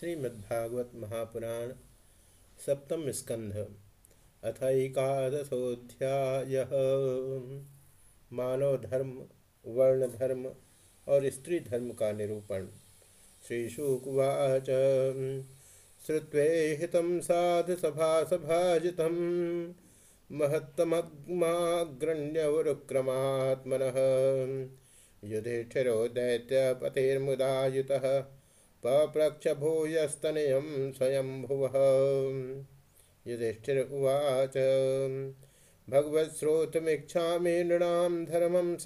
श्रीमद्भागवत महापुराण सप्तम स्कंध अथकादशोध्याय मानव धर्म वर्ण धर्म और स्त्री धर्म का निरूपण। श्रीशुकुवाच। श्रुत्वे हित साधु सभा सभाजित महत्तमग्माग्रण्यवरुक्रमात्मन। युधिष्ठिरो दैत्यपतिर्मुदायुतः पप्रक्ष भूयस्तनयं स्वयंभुवः। युधिष्ठिर उवाच भगवत्स्रोतमीक्षामि नृणां धर्मं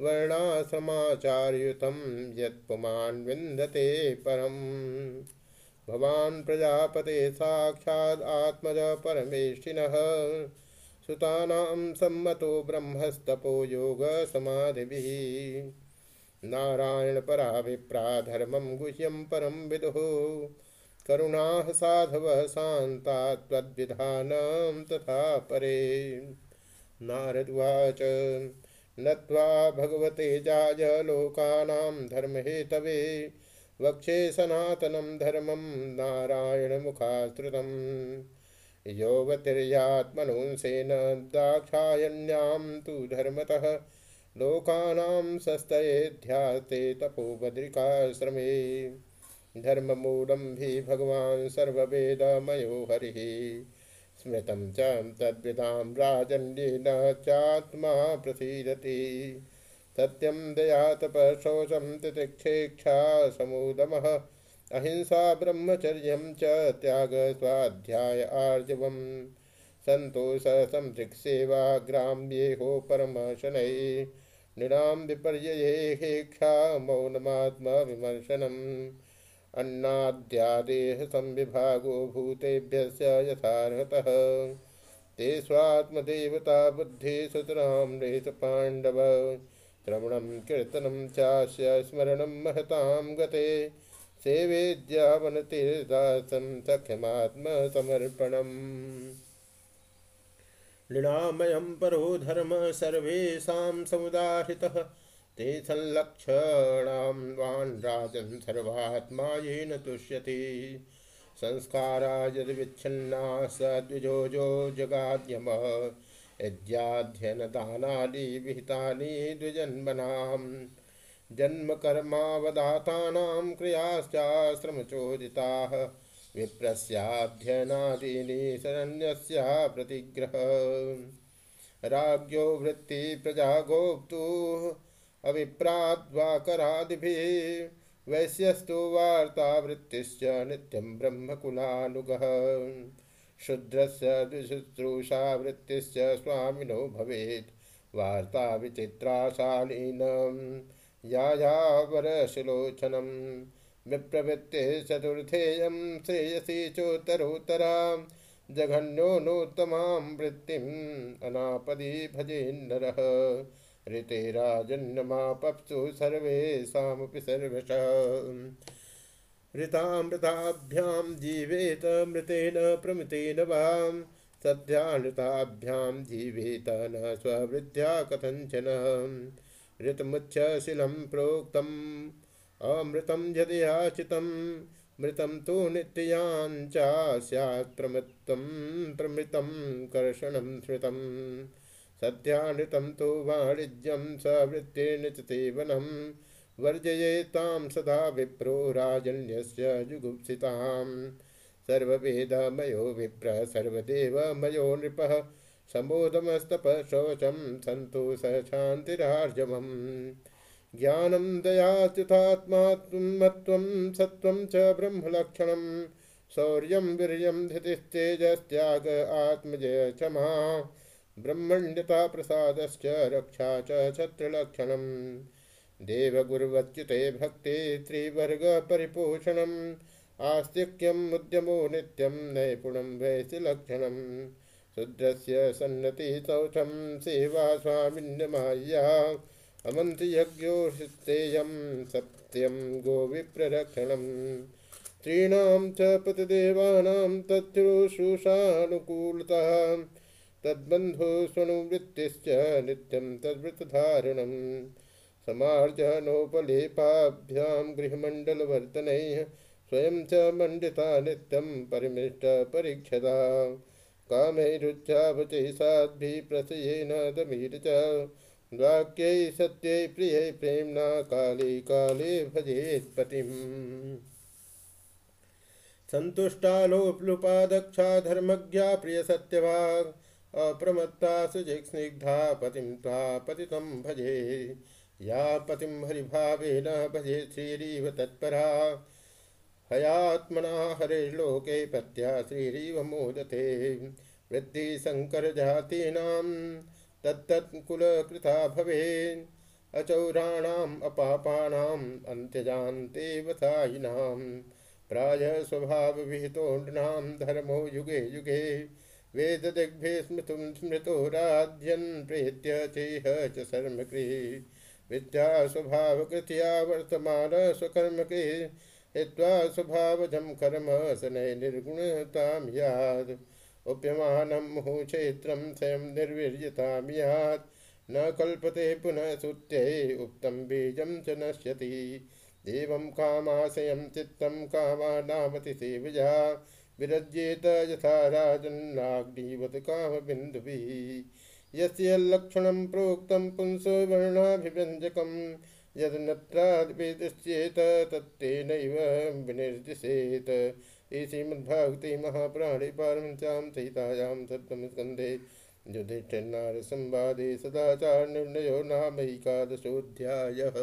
वर्णाश्रमाचार्युतं यत्पुमान् विन्दते परम्। भवान् प्रजापते साक्षात् आत्मज परमेष्ठिनः सुतानां सम्मतो ब्रह्मस्तपो योगसमाधिभिः। नारायण पराभिप्रा धर्मं गुह्यम परम विदुः। करुणाः साधव शान्ता त्वद्विधानं तथा परे। नारदुवाच नत्वा भगवते जाय लोकानां धर्महेतवे, वक्षे सनातनं धर्मं नारायणमुखाश्रितं योगतिर्यात्मनुंसेन दाक्षायण्यां तु धर्मतः लोकानां सस्तयेध्यास्ते तपोबद्रिकाश्रमे धर्ममूलं हि भगवान् सर्ववेदमयो हरिः। स्मृतं च तद्विदां राजन्येन चात्मा प्रसीदति। सत्यं दयातपशोषं तितिक्षेक्षा समुदमः। अहिंसा ब्रह्मचर्यं च त्यागस्वाध्याय आर्जवम्। सन्तोषसंदृक्सेवा ग्राम्येहो परमशनैः नृणां विपर्ययेक्षा मौनमात्मविमर्शनम् अन्नाद्यादेह संविभागो भूतेभ्य यथार्हतः। ते स्वात्मदेवता बुद्धिसुतरां पाण्डव। श्रवणं कीर्तनं चास्य स्मरणं महतां गते। सेवेद्यावनतीर्दासं सख्यमात्मसमर्पणम्। नृणामयं परो धर्म सर्वेषां समुदाहृतः। ते संलक्षणां वान् राजन् सर्वात्मा येन तुष्यति। संस्कारा यद्विच्छिन्ना स द्विजोजो जगाद्यम। यज्ञाध्ययनदानानि विहितानि द्विजन्मनां जन्मकर्मावदातानां क्रियाश्चाश्रमचोदिताः। विप्रस्याध्ययनादीनि प्रतिग्रह। राज्ञो वृत्ति प्रजा गोप्तुः अभिप्राद्वाकरादिभिः, वैश्यस्तु वार्तावृत्तिश्च नित्यं ब्रह्मकुलानुगः। शूद्रस्य द्विशुश्रूषा वृत्तिश्च स्वामिनो भवेत् वार्ता विचित्राशालीनं यायावरशिलोचनम्। विप्रवृत्ते चतुर्थेयं श्रेयसी चोत्तरोत्तरा जघन्योनोत्तमां वृत्तिम् अनापदी भजेन्नरः ऋते राजन्नमापप्सु सर्वेषामपि ऋतामृताभ्यां जीवेत मृतेन प्रमृतेन वां सद्यानृताभ्यां जीवेत न स्ववृद्ध्या कथञ्चन। ऋतमुच्छशिलं प्रोक्तम् अमृतं यदि याचितं मृतं तु नित्याञ्चा स्यात् प्रमृतं कर्षणं श्रुतं सद्यानृतं तु वाणिज्यं सवृत्तिर्निचसेवनं वर्जयेतां सदा विप्रो राजन्यस्य जुगुप्सितां सर्ववेदमयो विप्र, सर्वदेवमयो नृपः समोदमस्तपः शौचं सन्तोषशान्तिरार्जवम् ज्ञानं दयाच्युतात्मात्मत्वं सत्त्वं च ब्रह्मलक्षणं। शौर्यं वीर्यं धृतिस्तेजस्त्याग आत्मजय क्षमा ब्रह्मण्यता प्रसादश्च रक्षा च छत्रलक्षणं देवगुरुवच्युते भक्ते त्रिवर्गपरिपोषणम्। आस्तिक्यम् उद्यमो नित्यं नैपुणं वैशिलक्षणं शूद्रस्य सन्नतिः शौचं सेवा स्वामिन्यमाय्या। अमन्त्रयज्ञोस्तेयं सत्यं गोविप्ररक्षणं। स्त्रीणां च पतिदेवानां तच्छुश्रूषानुकूलतः तद्बन्धुस्वनुवृत्तिश्च नित्यं तद्वृतधारणं। समार्जनोपलेपाभ्यां गृहमण्डलवर्तनैः स्वयं च मण्डिता नित्यं परिमिष्टपरीक्षता कामैरुच्चावचैषाद्भिः प्रसयेन दमीर च वाक्यै सत्यै प्रियै प्रेम्णा काले काले भजेत्पतिम्। सन्तुष्टालोप्लुपादक्षा धर्मज्ञा प्रियसत्यवाग् अप्रमत्ता सुजिस्निग्धा पतिं त्वा पतितं भजे। या पतिं हरिभावेन भजे श्रीरीव तत्परा। हयात्मना हरिर्लोके पत्या श्रीरीव मोदते। वृद्धिशङ्करजातीनां तत्तत्कुलकृता भवेन् अचौराणाम् अपापानाम् अन्त्यजान्ते वसायिनां प्रायः स्वभावविहितोऽनां धर्मो युगे युगे वेददिग्भिः स्मृतुं स्मृतो राध्यन् प्रेत्य चेह च शर्मकृः विद्या स्वभावकृत्या वर्तमान स्वकर्मके। हित्वा स्वभावजं कर्म शनै निर्गुणतां यात् उप्यमानं मुहुक्षेत्रं स्वयं निर्वीर्यतां यात् न कल्पते पुनः श्रुत्यै उक्तं बीजं च नश्यति। एवं कामाशयं चित्तं कामानामति सेवया विरज्येत यथा राजन्नाग्निवत् कामबिन्दुभिः। यस्य लक्षणं प्रोक्तं पुंसो वर्णाभिव्यञ्जकं यदनत्राद्वेदश्चेत तत्तेनैव विनिर्दिशेत्। श्रीमद्भागवते महाप्राणे पारमञ्चां सहितायां सप्तमस्कन्धे युधिष्ठिर्नारसंवादे सदाचारनिर्णयो नामैकादशोऽध्यायः।